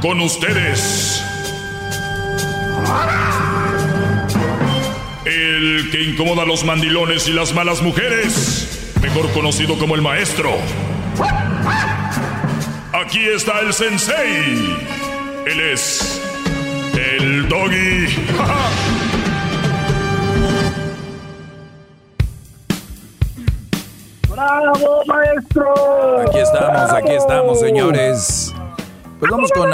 con ustedes. El que incomoda a los mandilones y las malas mujeres, mejor conocido como el maestro. Aquí está el sensei. Él es el doggy. ¡Bravo, maestro! Aquí estamos, aquí estamos, señores. Pues vamos con,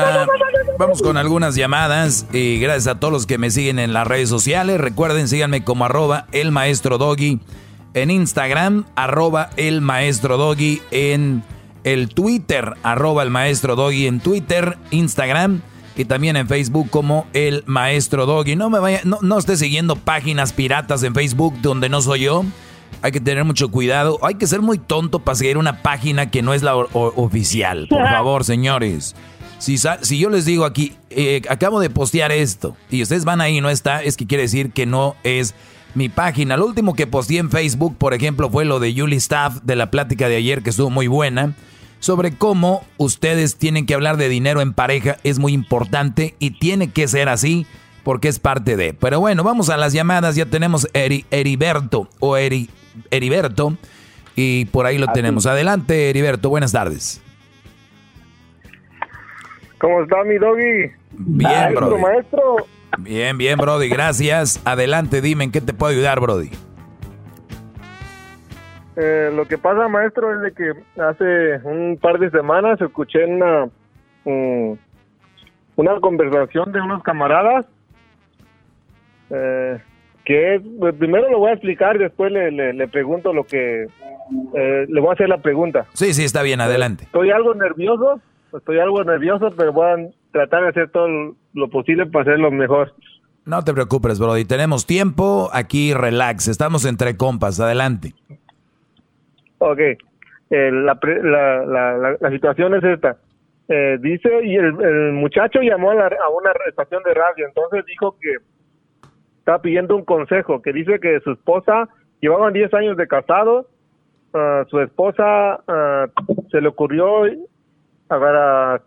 vamos con algunas llamadas y gracias a todos los que me siguen en las redes sociales. Recuerden, síganme como arroba el maestro doggy en Instagram, arroba el maestro doggy en el Twitter, arroba el maestro doggy en Twitter, Instagram y también en Facebook como el maestro doggy. No me vaya, no, no esté siguiendo páginas piratas en Facebook donde no soy yo. Hay que tener mucho cuidado. Hay que ser muy tonto para seguir una página que no es la oficial. Por favor, señores. Si, si yo les digo aquí, eh, acabo de postear esto y ustedes van ahí y no está, es que quiere decir que no es mi página. Lo último que posteé en Facebook, por ejemplo, fue lo de Julie Staff de la plática de ayer que estuvo muy buena sobre cómo ustedes tienen que hablar de dinero en pareja. Es muy importante y tiene que ser así porque es parte de. Pero bueno, vamos a las llamadas. Ya tenemos Eri, Heriberto o Eri, Heriberto y por ahí lo tenemos. Adelante, Heriberto. Buenas tardes. ¿Cómo está mi doggy? Bien, bro. maestro. Bien, bien, Brody. Gracias. Adelante, dime en qué te puedo ayudar, Brody. Eh, lo que pasa, maestro, es de que hace un par de semanas escuché una, mm, una conversación de unos camaradas eh, que pues, primero lo voy a explicar, después le, le, pregunto lo que... Eh, le voy a hacer la pregunta. Sí, sí, está bien, adelante. Estoy algo nervioso, estoy algo nervioso, pero voy a tratar de hacer todo lo posible para hacerlo mejor. No te preocupes, Brody. Tenemos tiempo. Aquí relax. Estamos entre compas. Adelante. Ok. Eh, la, la, la, situación es esta. Eh, dice, y el, muchacho llamó a, a, una estación de radio, entonces dijo que estaba pidiendo un consejo, que dice que su esposa, llevaban 10 años de casado, uh, su esposa uh, se le ocurrió para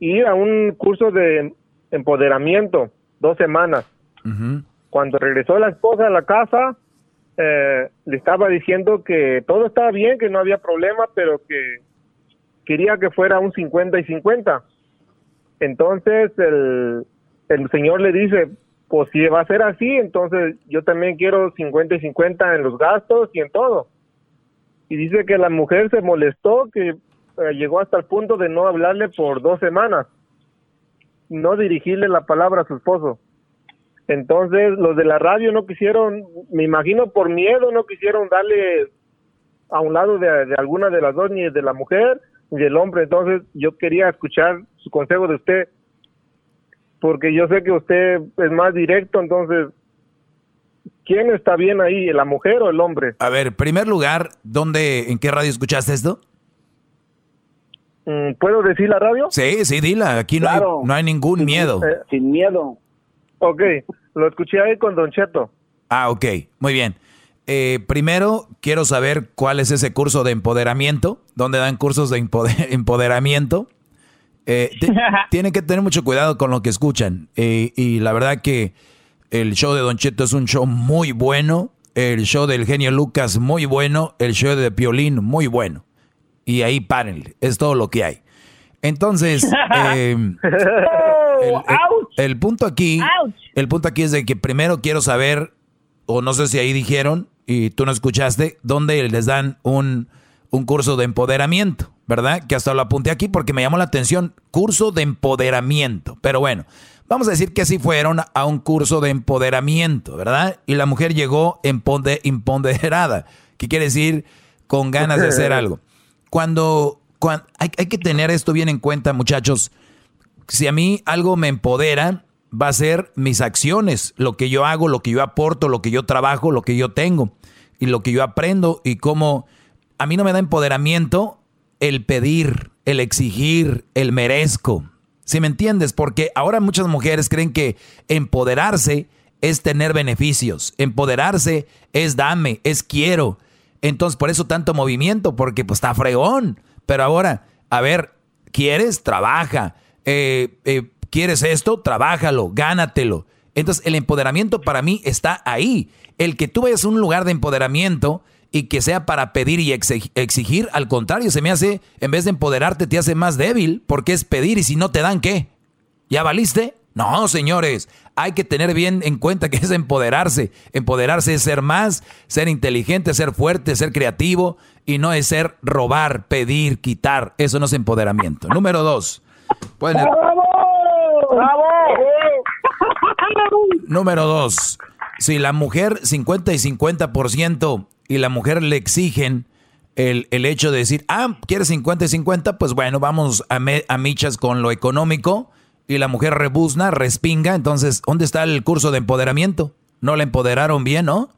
ir a un curso de empoderamiento, dos semanas. Cuando regresó la esposa a la casa, eh, le estaba diciendo que todo estaba bien, que no había problema, pero que quería que fuera un 50 y 50. Entonces el, el señor le dice, pues si va a ser así, entonces yo también quiero 50 y 50 en los gastos y en todo. Y dice que la mujer se molestó, que eh, llegó hasta el punto de no hablarle por dos semanas, no dirigirle la palabra a su esposo. Entonces los de la radio no quisieron, me imagino por miedo, no quisieron darle a un lado de, alguna de las dos, ni de la mujer ni del hombre. Entonces yo quería escuchar su consejo de usted, porque yo sé que usted es más directo, entonces ¿quién está bien ahí, la mujer o el hombre? A ver, primer lugar, ¿dónde, en qué radio escuchaste esto? Mm, ¿Puedo decir la radio? Sí, sí, dila. Aquí no, hay, no hay ningún miedo. Eh, sin miedo. Ok, lo escuché ahí con Don Cheto. Ah, ok, muy bien. Eh, primero, quiero saber cuál es ese curso de empoderamiento, dónde dan cursos de empoderamiento. Eh, tienen que tener mucho cuidado con lo que escuchan. y la verdad que el show de Don Cheto es un show muy bueno. El show del genio Lucas muy bueno. El show de Piolín muy bueno y ahí párenle. Es todo lo que hay. Entonces, em, el, punto aquí, el punto aquí es de que primero quiero saber, o no sé si ahí dijeron y tú no escuchaste, dónde les dan un, un curso de empoderamiento, ¿verdad? Que hasta lo apunté aquí porque me llamó la atención, curso de empoderamiento. Pero bueno, vamos a decir que sí fueron a un curso de empoderamiento, ¿verdad? Y la mujer llegó empoderada, ¿qué quiere decir? Con ganas de hacer algo cuando, hay, que tener esto bien en cuenta, muchachos. Si a mí algo me empodera, va a ser mis acciones, lo que yo hago, lo que yo aporto, lo que yo trabajo, lo que yo tengo y lo que yo aprendo y cómo a mí no me da empoderamiento el pedir, el exigir, el merezco. Si me entiendes? Porque ahora muchas mujeres creen que empoderarse es tener beneficios, empoderarse es dame, es quiero, entonces, por eso tanto movimiento, porque pues está fregón. Pero ahora, a ver, ¿quieres? Trabaja. eh, eh, ¿quieres esto? Trabájalo, gánatelo. Entonces, el empoderamiento para mí está ahí. El que tú vayas a un lugar de empoderamiento y que sea para pedir y exigir, al contrario, se me hace, en vez de empoderarte, te hace más débil, porque es pedir y si no te dan, ¿qué? ¿Ya valiste? No, señores, hay que tener bien en cuenta que es empoderarse. Empoderarse es ser más, ser inteligente, ser fuerte, ser creativo y no es ser robar, pedir, quitar. Eso no es empoderamiento. Número dos. ¡Bravo! ¡Bravo! Número dos. Si la mujer 50 y 50% y la mujer le exigen el, hecho de decir, ah, ¿quieres 50 y 50? Pues bueno, vamos a, a michas con lo económico y la mujer rebuzna, respinga. Entonces, ¿dónde está el curso de empoderamiento? No la empoderaron bien, ¿no?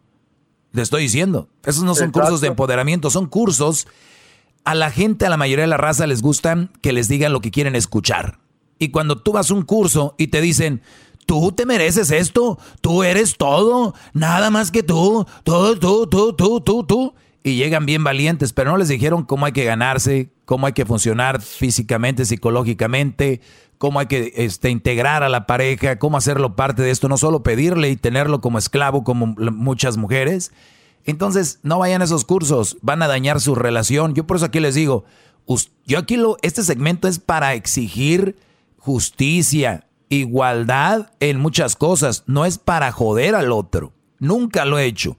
Le estoy diciendo. Esos no son cursos de empoderamiento, son cursos. A la gente, a la mayoría de la raza les gustan que les digan lo que quieren escuchar. Y cuando tú vas a un curso y te dicen, tú te mereces esto, tú eres todo, nada más que tú, todo, tú, tú, tú, tú, tú. Y llegan bien valientes, pero no les dijeron cómo hay que ganarse, cómo hay que funcionar físicamente, psicológicamente, cómo hay que este, integrar a la pareja, cómo hacerlo parte de esto, no solo pedirle y tenerlo como esclavo como muchas mujeres. Entonces, no vayan a esos cursos, van a dañar su relación. Yo por eso aquí les digo, yo aquí lo, este segmento es para exigir justicia, igualdad en muchas cosas, no es para joder al otro. Nunca lo he hecho,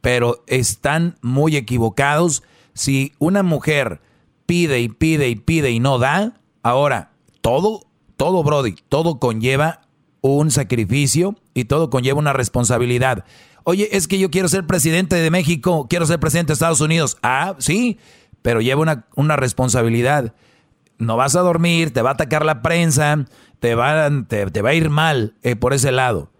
pero están muy equivocados. Si una mujer pide y pide y pide y no da, ahora todo, todo, Brody, todo conlleva un sacrificio y todo conlleva una responsabilidad. Oye, es que yo quiero ser presidente de México, quiero ser presidente de Estados Unidos. Ah, sí, pero lleva una, una responsabilidad. No vas a dormir, te va a atacar la prensa, te va, te, va a ir mal eh, por ese lado.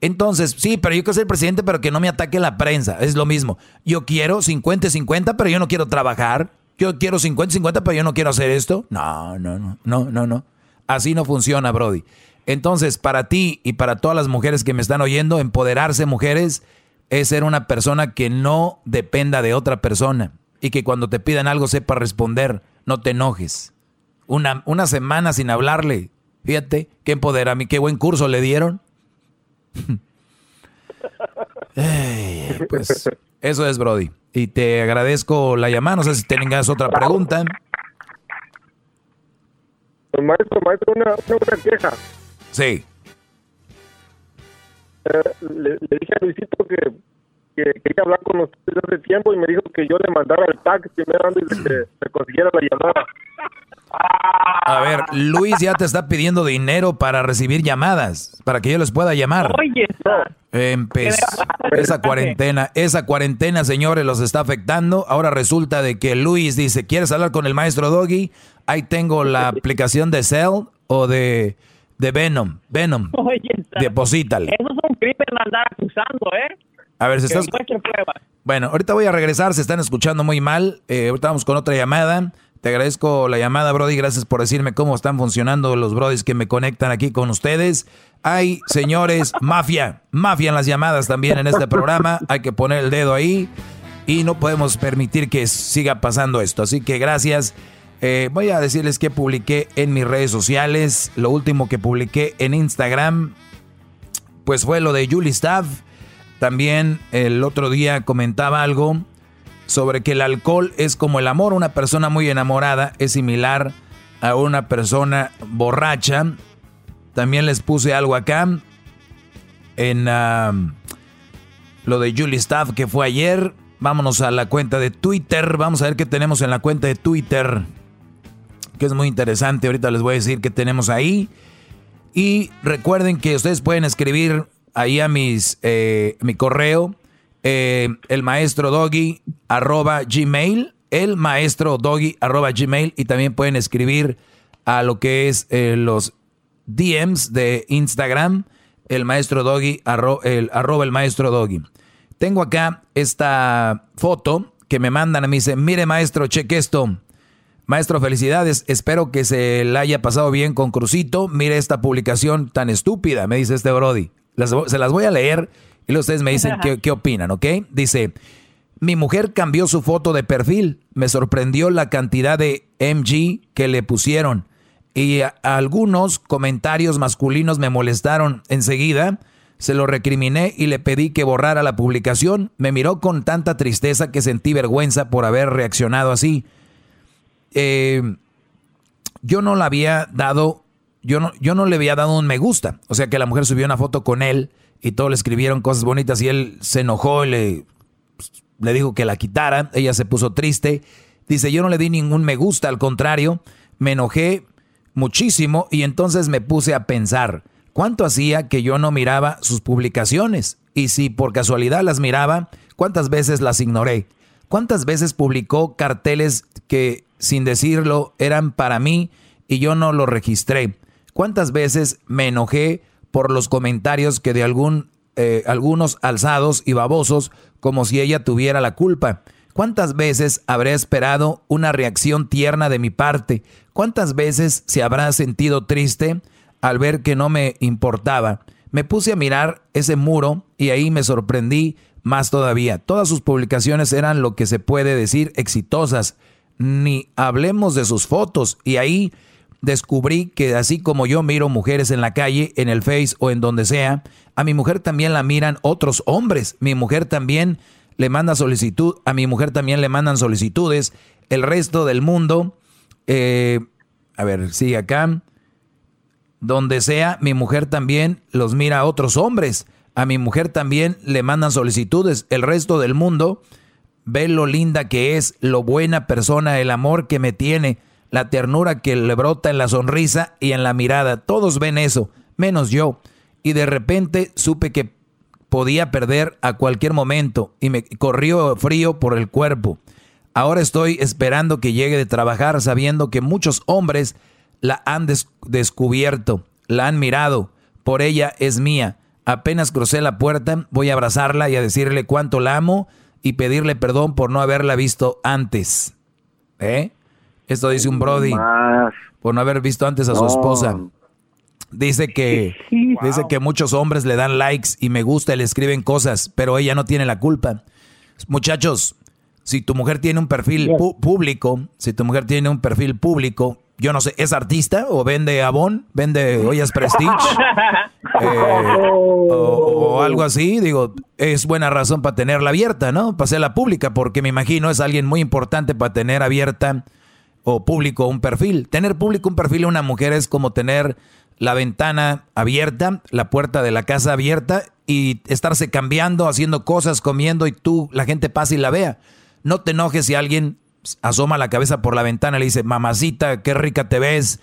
Entonces, sí, pero yo quiero ser presidente, pero que no me ataque la prensa. Es lo mismo. Yo quiero 50-50, pero yo no quiero trabajar. Yo quiero 50-50, pero yo no quiero hacer esto. No, no, no, no, no, no. Así no funciona, Brody. Entonces, para ti y para todas las mujeres que me están oyendo, empoderarse, mujeres, es ser una persona que no dependa de otra persona y que cuando te pidan algo sepa responder, no te enojes. Una, una semana sin hablarle, Fíjate, qué a mí, qué buen curso le dieron. pues eso es, Brody. Y te agradezco la llamada. No sé si tengas otra pregunta. Pues, maestro, maestro, una, una, queja. Sí. Eh, le, dije a Luisito que, que, quería hablar con usted hace tiempo y me dijo que yo le mandara el tag primero antes de que me consiguiera la llamada. A ver, Luis ya te está pidiendo dinero para recibir llamadas, para que yo les pueda llamar. Oye, esa cuarentena, esa cuarentena, señores, los está afectando. Ahora resulta de que Luis dice, ¿quieres hablar con el maestro Doggy? Ahí tengo la aplicación de Cell o de, de Venom. Venom. Oye, Deposítale. Eso es un crimen andar acusando, ¿eh? A ver, si estás... Bueno, ahorita voy a regresar, se están escuchando muy mal. Eh, ahorita vamos con otra llamada. Te agradezco la llamada, Brody. Gracias por decirme cómo están funcionando los Brodis que me conectan aquí con ustedes. Hay, señores, mafia, mafia en las llamadas también en este programa. Hay que poner el dedo ahí y no podemos permitir que siga pasando esto. Así que gracias. Eh, voy a decirles que publiqué en mis redes sociales. Lo último que publiqué en Instagram, pues fue lo de Julie Staff. También el otro día comentaba algo sobre que el alcohol es como el amor. Una persona muy enamorada es similar a una persona borracha. También les puse algo acá en um, lo de Julie Staff que fue ayer. Vámonos a la cuenta de Twitter. Vamos a ver qué tenemos en la cuenta de Twitter. Que es muy interesante. Ahorita les voy a decir qué tenemos ahí. Y recuerden que ustedes pueden escribir ahí a mis, eh, mi correo eh, el maestro doggy arroba gmail, el maestro doggy arroba gmail y también pueden escribir a lo que es eh, los DMs de Instagram, el maestro doggy el, arroba el maestro doggy. Tengo acá esta foto que me mandan mí, dice, mire maestro, cheque esto. Maestro, felicidades. Espero que se la haya pasado bien con Crucito. Mire esta publicación tan estúpida, me dice este Brody. se las voy a leer y luego ustedes me dicen qué, qué opinan, ¿ok? Dice, mi mujer cambió su foto de perfil. Me sorprendió la cantidad de MG que le pusieron. y algunos comentarios masculinos me molestaron enseguida. Se lo recriminé y le pedí que borrara la publicación. Me miró con tanta tristeza que sentí vergüenza por haber reaccionado así. Eh, yo no le había dado, yo no, yo no le había dado un me gusta. O sea que la mujer subió una foto con él y todos le escribieron cosas bonitas y él se enojó y le, le dijo que la quitara. Ella se puso triste. Dice, yo no le di ningún me gusta, al contrario, me enojé muchísimo y entonces me puse a pensar, ¿cuánto hacía que yo no miraba sus publicaciones? Y si por casualidad las miraba, ¿cuántas veces las ignoré? ¿Cuántas veces publicó carteles que sin decirlo eran para mí y yo no lo registré? ¿Cuántas veces me enojé por los comentarios que de algún, eh, algunos alzados y babosos como si ella tuviera la culpa? ¿Cuántas veces habré esperado una reacción tierna de mi parte? ¿Cuántas veces se habrá sentido triste al ver que no me importaba? Me puse a mirar ese muro y ahí me sorprendí más todavía. Todas sus publicaciones eran lo que se puede decir exitosas. Ni hablemos de sus fotos. Y ahí descubrí que así como yo miro mujeres en la calle, en el Face o en donde sea, a mi mujer también la miran otros hombres. Mi mujer también le manda solicitud, a mi mujer también le mandan solicitudes. El resto del mundo, eh, a ver, sigue acá. Donde sea, mi mujer también los mira a otros hombres. A mi mujer también le mandan solicitudes. El resto del mundo ve lo linda que es, lo buena persona, el amor que me tiene, la ternura que le brota en la sonrisa y en la mirada. Todos ven eso, menos yo. Y de repente supe que podía perder a cualquier momento y me corrió frío por el cuerpo. Ahora estoy esperando que llegue de trabajar sabiendo que muchos hombres la han descubierto, la han mirado, por ella es mía. Apenas crucé la puerta, voy a abrazarla y a decirle cuánto la amo y pedirle perdón por no haberla visto antes. ¿Eh? Esto dice un Brody. Por no haber visto antes a su esposa. Dice que, dice que muchos hombres le dan likes y me gusta y le escriben cosas, pero ella no tiene la culpa. Muchachos, si tu mujer tiene un perfil público, si tu mujer tiene un perfil público, yo no sé, ¿es artista o vende Avon? ¿Vende ollas Prestige? Eh, o, algo así, digo, es buena razón para tenerla abierta, ¿no? Para hacerla pública, porque me imagino es alguien muy importante para tener abierta o público un perfil. Tener público un perfil de una mujer es como tener la ventana abierta, la puerta de la casa abierta y estarse cambiando, haciendo cosas, comiendo y tú, la gente pasa y la vea. No te enojes si alguien asoma la cabeza por la ventana le dice, mamacita, qué rica te ves.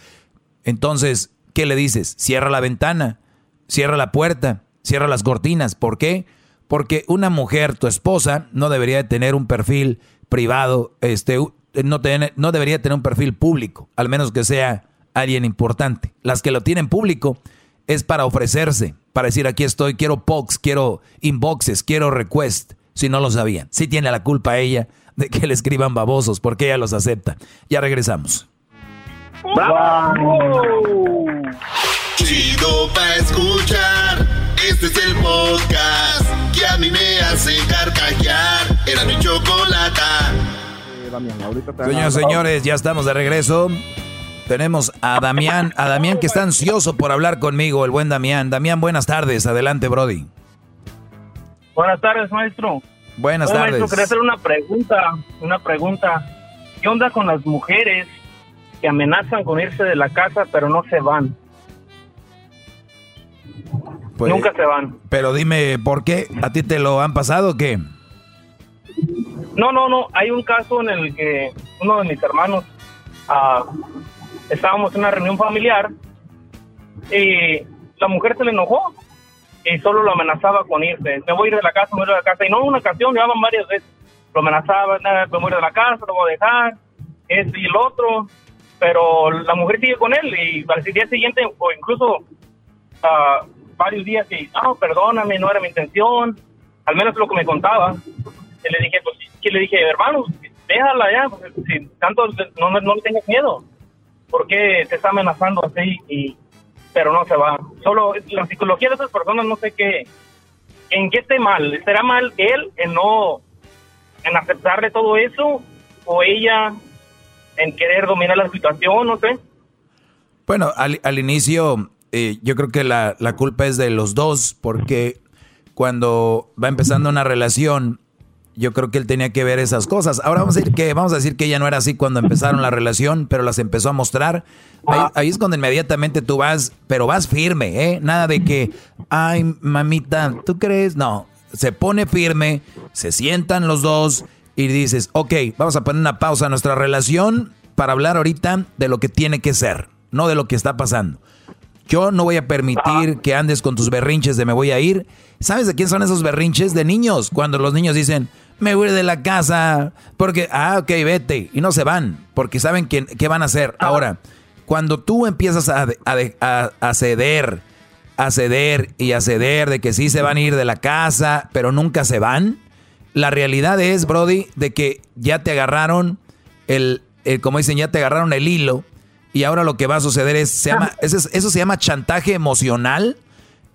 Entonces, ¿qué le dices? Cierra la ventana, cierra la puerta, cierra las cortinas. ¿Por qué? Porque una mujer, tu esposa, no debería de tener un perfil privado, este, no, no debería tener un perfil público, al menos que sea alguien importante. Las que lo tienen público es para ofrecerse, para decir aquí estoy, quiero POX, quiero inboxes, quiero request, si no lo sabían. Sí tiene la culpa ella de que le escriban babosos, porque ella los acepta. Ya regresamos. Chido pa escuchar, este es el podcast que a mí me hace carcajear. Era mi chocolata. Señoras señores, ya estamos de regreso. Tenemos a Damián, a Damián que está ansioso por hablar conmigo, el buen Damián. Damián, buenas tardes. Adelante, Brody. Buenas tardes, maestro. Buenas tardes. Maestro, quería hacer una pregunta, una pregunta. ¿Qué onda con las mujeres que amenazan con irse de la casa pero no se van? Pues, Nunca se van. Pero dime, ¿por qué? ¿A ti te lo han pasado o qué? No, no, no. Hay un caso en el que uno de mis hermanos uh, estábamos en una reunión familiar y la mujer se le enojó y solo lo amenazaba con irse. Me voy a ir de la casa, me voy a ir de la casa. Y no una ocasión, me llamaban varias veces. Lo amenazaba, me voy a ir de la casa, lo voy a dejar, esto y el otro. Pero la mujer sigue con él y al día siguiente, o incluso uh, varios días, y, ah, perdóname, no era mi intención. Al menos lo que me contaba. Y le dije, pues, que le dije, hermano, déjala ya, porque si tanto no, no, no le tengas miedo por qué te está amenazando así y pero no se va. Solo la psicología de esas personas no sé qué en qué esté mal. ¿Estará mal él en no en aceptarle todo eso o ella en querer dominar la situación, no sé? Bueno, al, inicio eh, yo creo que la, la culpa es de los dos, porque cuando va empezando una relación, yo creo que él tenía que ver esas cosas. Ahora vamos a decir que vamos a decir que ella no era así cuando empezaron la relación, pero las empezó a mostrar. Ahí, es cuando inmediatamente tú vas, pero vas firme, ¿eh? Nada de que, ay, mamita, ¿tú crees? No, se pone firme, se sientan los dos y dices, ok, vamos a poner una pausa a nuestra relación para hablar ahorita de lo que tiene que ser, no de lo que está pasando. Yo no voy a permitir que andes con tus berrinches de me voy a ir. ¿Sabes de quién son esos berrinches? De niños. Cuando los niños dicen, me voy de la casa, porque, ah, ok, vete. Y no se van, porque saben qué, qué van a hacer. Ahora, cuando tú empiezas a, a, a, ceder, a ceder y a ceder de que sí se van a ir de la casa, pero nunca se van, la realidad es, Brody, de que ya te agarraron el, el como dicen, ya te agarraron el hilo y ahora lo que va a suceder es, se llama, eso, eso se llama chantaje emocional.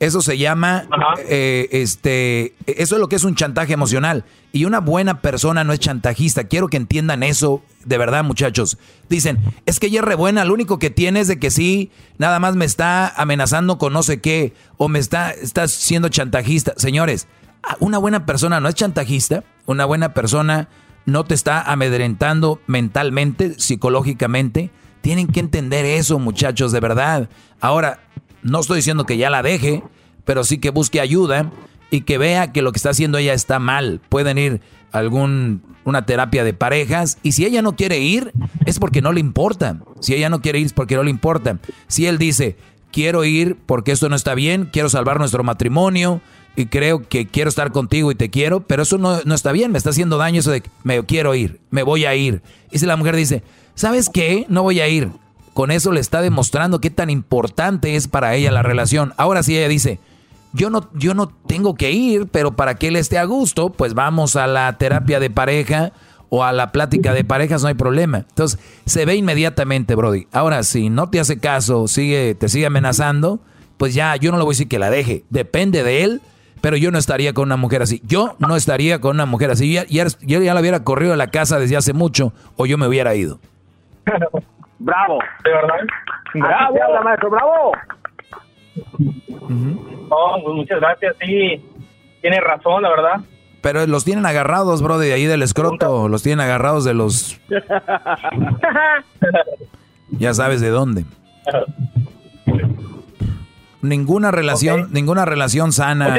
Eso se llama, eh, este, eso es lo que es un chantaje emocional. Y una buena persona no es chantajista. Quiero que entiendan eso de verdad, muchachos. Dicen, es que ella es re buena, lo único que tiene es de que sí, nada más me está amenazando con no sé qué, o me está, está siendo chantajista. Señores, una buena persona no es chantajista, una buena persona no te está amedrentando mentalmente, psicológicamente, tienen que entender eso, muchachos, de verdad. Ahora, no estoy diciendo que ya la deje, pero sí que busque ayuda y que vea que lo que está haciendo ella está mal. Pueden ir a algún una terapia de parejas y si ella no quiere ir es porque no le importa. Si ella no quiere ir es porque no le importa. Si él dice, "Quiero ir porque esto no está bien, quiero salvar nuestro matrimonio y creo que quiero estar contigo y te quiero, pero eso no, no está bien, me está haciendo daño eso de me quiero ir, me voy a ir." Y si la mujer dice, ¿sabes qué? No voy a ir. Con eso le está demostrando qué tan importante es para ella la relación. Ahora sí ella dice, yo no, yo no tengo que ir, pero para que él esté a gusto, pues vamos a la terapia de pareja o a la plática de parejas, no hay problema. Entonces, se ve inmediatamente, Brody. Ahora, si no te hace caso, sigue, te sigue amenazando, pues ya, yo no le voy a decir que la deje. Depende de él, pero yo no estaría con una mujer así. Yo no estaría con una mujer así. Yo ya, ya la hubiera corrido a la casa desde hace mucho o yo me hubiera ido. bravo, de verdad. Bravo, maestro, bravo. Pues muchas gracias, sí. Tiene razón, la verdad. Pero los tienen agarrados, bro, de ahí del escroto. Los tienen agarrados de los. ya sabes de dónde. Ninguna relación, ninguna relación sana.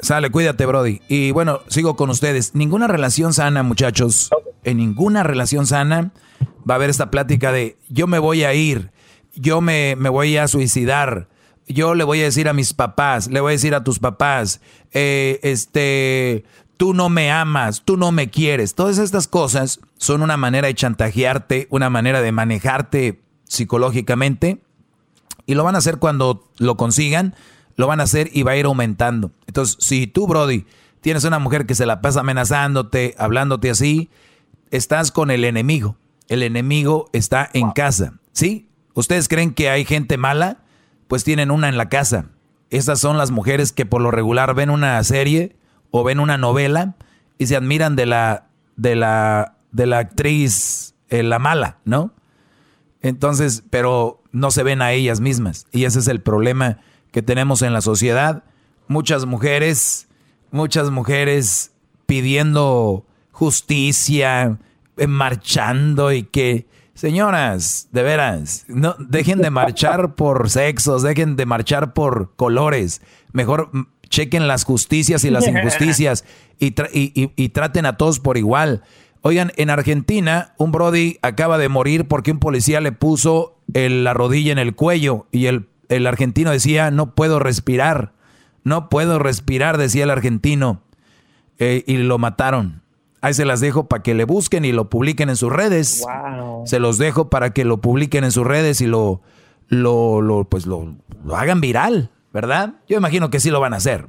Sale, cuídate, Brody. Y bueno, sigo con ustedes. Ninguna relación sana, muchachos. En ninguna relación sana va a haber esta plática de yo me voy a ir, yo me, me voy a suicidar, yo le voy a decir a mis papás, le voy a decir a tus papás, eh, este, tú no me amas, tú no me quieres. Todas estas cosas son una manera de chantajearte, una manera de manejarte psicológicamente y lo van a hacer cuando lo consigan, lo van a hacer y va a ir aumentando. Entonces, si tú, Brody, tienes una mujer que se la pasa amenazándote, hablándote así, estás con el enemigo el enemigo está en casa. ¿Sí? ¿Ustedes creen que hay gente mala? Pues tienen una en la casa. Esas son las mujeres que por lo regular ven una serie o ven una novela y se admiran de la, de la, de la actriz, eh, la mala, ¿no? Entonces, pero no se ven a ellas mismas. Y ese es el problema que tenemos en la sociedad. Muchas mujeres, muchas mujeres pidiendo justicia, marchando y que, señoras, de veras, no dejen de marchar por sexos, dejen de marchar por colores, mejor chequen las justicias y las injusticias y, y, traten a todos por igual. Oigan, en Argentina, un Brody acaba de morir porque un policía le puso la rodilla en el cuello y el, el argentino decía, no puedo respirar, no puedo respirar, decía el argentino, eh, y lo mataron. Ahí se las dejo para que le busquen y lo publiquen en sus redes. Se los dejo para que lo publiquen en sus redes y lo, lo, pues lo, hagan viral, ¿verdad? Yo imagino que sí lo van a hacer.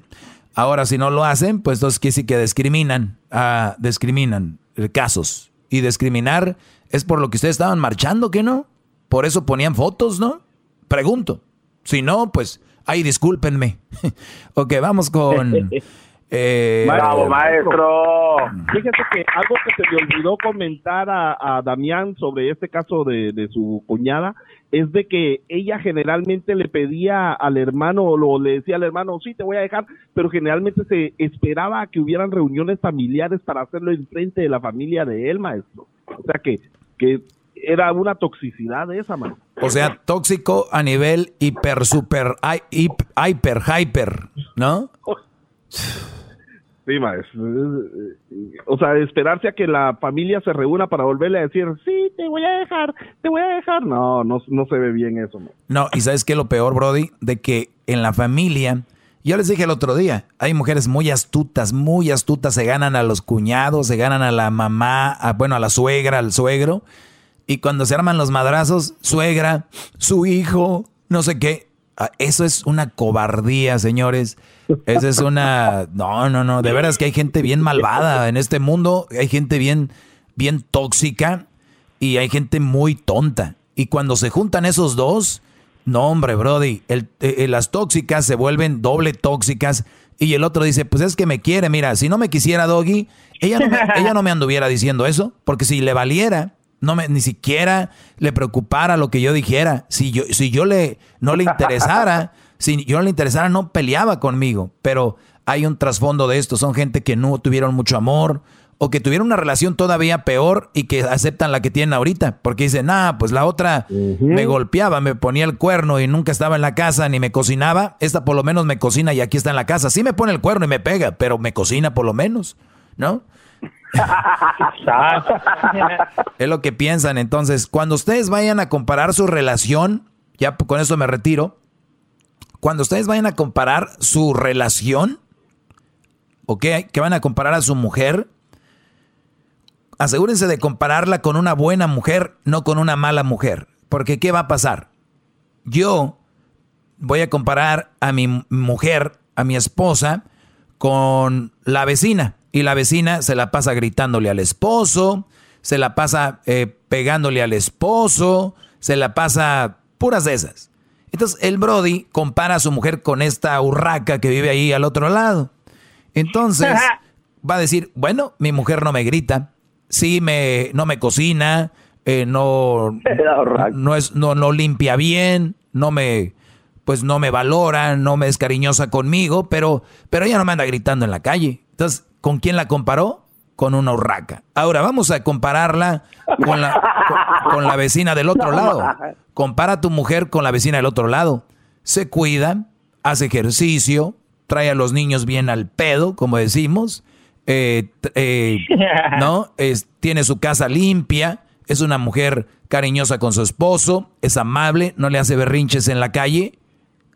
Ahora, si no lo hacen, pues entonces que sí que discriminan, ah, discriminan casos. Y discriminar es por lo que ustedes estaban marchando, ¿qué no? Por eso ponían fotos, ¿no? Pregunto. Si no, pues, ay, discúlpenme. ok, vamos con... Eh, Bravo, maestro. Fíjese que algo que se me olvidó comentar a, Damián sobre este caso de, de, su cuñada es de que ella generalmente le pedía al hermano o le decía al hermano, sí, te voy a dejar, pero generalmente se esperaba que hubieran reuniones familiares para hacerlo en frente de la familia de él, maestro. O sea que, que era una toxicidad de esa, mano. O sea, tóxico a nivel hiper, super, hiper, hyper, ¿no? Sí, maestro. O sea, esperarse a que la familia se reúna para volverle a decir, sí, te voy a dejar, te voy a dejar. No, no, no se ve bien eso. No, y ¿sabes qué es lo peor, Brody? De que en la familia, yo les dije el otro día, hay mujeres muy astutas, muy astutas, se ganan a los cuñados, se ganan a la mamá, bueno, a la suegra, al suegro. Y cuando se arman los madrazos, suegra, su hijo, no sé qué. Ah, eso es una cobardía, señores. Esa es una... No, no, no. De veras que hay gente bien malvada en este mundo. Hay gente bien, bien tóxica y hay gente muy tonta. Y cuando se juntan esos dos, no, hombre, Brody, el, eh, las tóxicas se vuelven doble tóxicas. Y el otro dice, pues es que me quiere. Mira, si no me quisiera Doggy, ella no me, ella no me anduviera diciendo eso. Porque si le valiera, no me, ni siquiera le preocupara lo que yo dijera. Si yo, si yo le, no le interesara, si yo no le interesara, no peleaba conmigo. Pero hay un trasfondo de esto. Son gente que no tuvieron mucho amor o que tuvieron una relación todavía peor y que aceptan la que tienen ahorita. Porque dicen, ah, pues la otra me golpeaba, me ponía el cuerno y nunca estaba en la casa ni me cocinaba. Esta por lo menos me cocina y aquí está en la casa. Sí me pone el cuerno y me pega, pero me cocina por lo menos, ¿no? es lo que piensan. Entonces, cuando ustedes vayan a comparar su relación, ya con eso me retiro. Cuando ustedes vayan a comparar su relación, ¿ok? Que van a comparar a su mujer, asegúrense de compararla con una buena mujer, no con una mala mujer. Porque ¿qué va a pasar? Yo voy a comparar a mi mujer, a mi esposa, con la vecina y la vecina se la pasa gritándole al esposo, se la pasa eh, pegándole al esposo, se la pasa puras de esas. Entonces el Brody compara a su mujer con esta urraca que vive ahí al otro lado. Entonces va a decir, bueno, mi mujer no me grita, sí me, no me cocina, eh, no, no, es, no, no limpia bien, no me, pues no me valora, no me es cariñosa conmigo, pero, pero ella no me anda gritando en la calle. Entonces, ¿con quién la comparó? Con una urraca. Ahora vamos a compararla con la, con, la vecina del otro lado. Compara a tu mujer con la vecina del otro lado. Se cuida, hace ejercicio, trae a los niños bien al pedo, como decimos, eh, eh, ¿no? Es, tiene su casa limpia, es una mujer cariñosa con su esposo, es amable, no le hace berrinches en la calle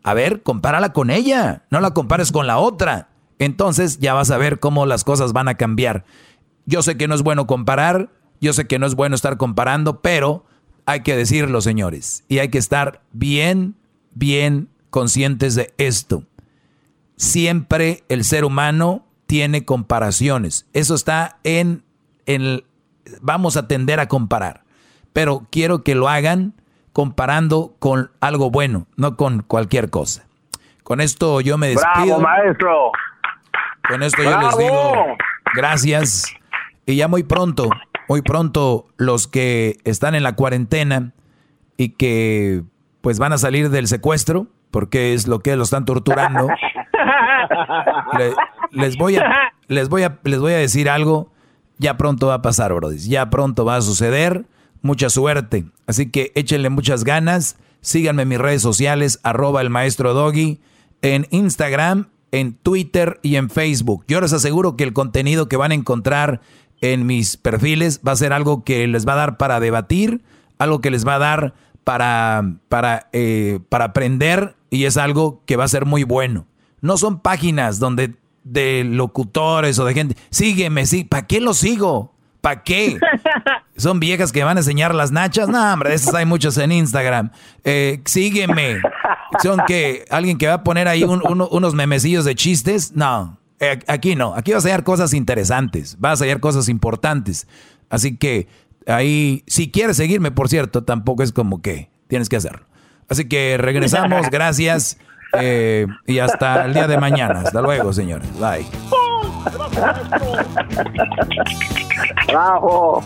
a ver, compárala con ella, no la compares con la otra. Entonces ya vas a ver cómo las cosas van a cambiar. Yo sé que no es bueno comparar, yo sé que no es bueno estar comparando, pero hay que decirlo, señores, y hay que estar bien, bien conscientes de esto. Siempre el ser humano tiene comparaciones. Eso está en, en vamos a tender a comparar, pero quiero que lo hagan comparando con algo bueno, no con cualquier cosa. Con esto yo me despido. ¡Bravo, maestro! Con esto yo les digo gracias. Y ya muy pronto, muy pronto los que están en la cuarentena y que pues van a salir del secuestro, porque es lo que los están torturando. les voy a les voy a les voy a decir algo, ya pronto va a pasar, brody. Ya pronto va a suceder mucha suerte. Así que échenle muchas ganas. Síganme en mis redes sociales, arroba el maestro Doggy, en Instagram, en Twitter y en Facebook. Yo les aseguro que el contenido que van a encontrar en mis perfiles va a ser algo que les va a dar para debatir, algo que les va a dar para, para, eh, para aprender y es algo que va a ser muy bueno. No son páginas donde de locutores o de gente, sígueme, sí, ¿para qué lo sigo? ¿Para qué? Son viejas que van a enseñar las nachas. No, hombre, de esas hay muchos en Instagram. Eh, sígueme. Son que alguien que va a poner ahí unos memecillos de chistes. No, eh, aquí no. Aquí vas a hallar cosas interesantes. Vas a hallar cosas importantes. Así que ahí, si quieres seguirme, por cierto, tampoco es como que tienes que hacerlo. Así que regresamos. Gracias. Eh, y hasta el día de mañana. Hasta luego, señores. Bye. Bravo.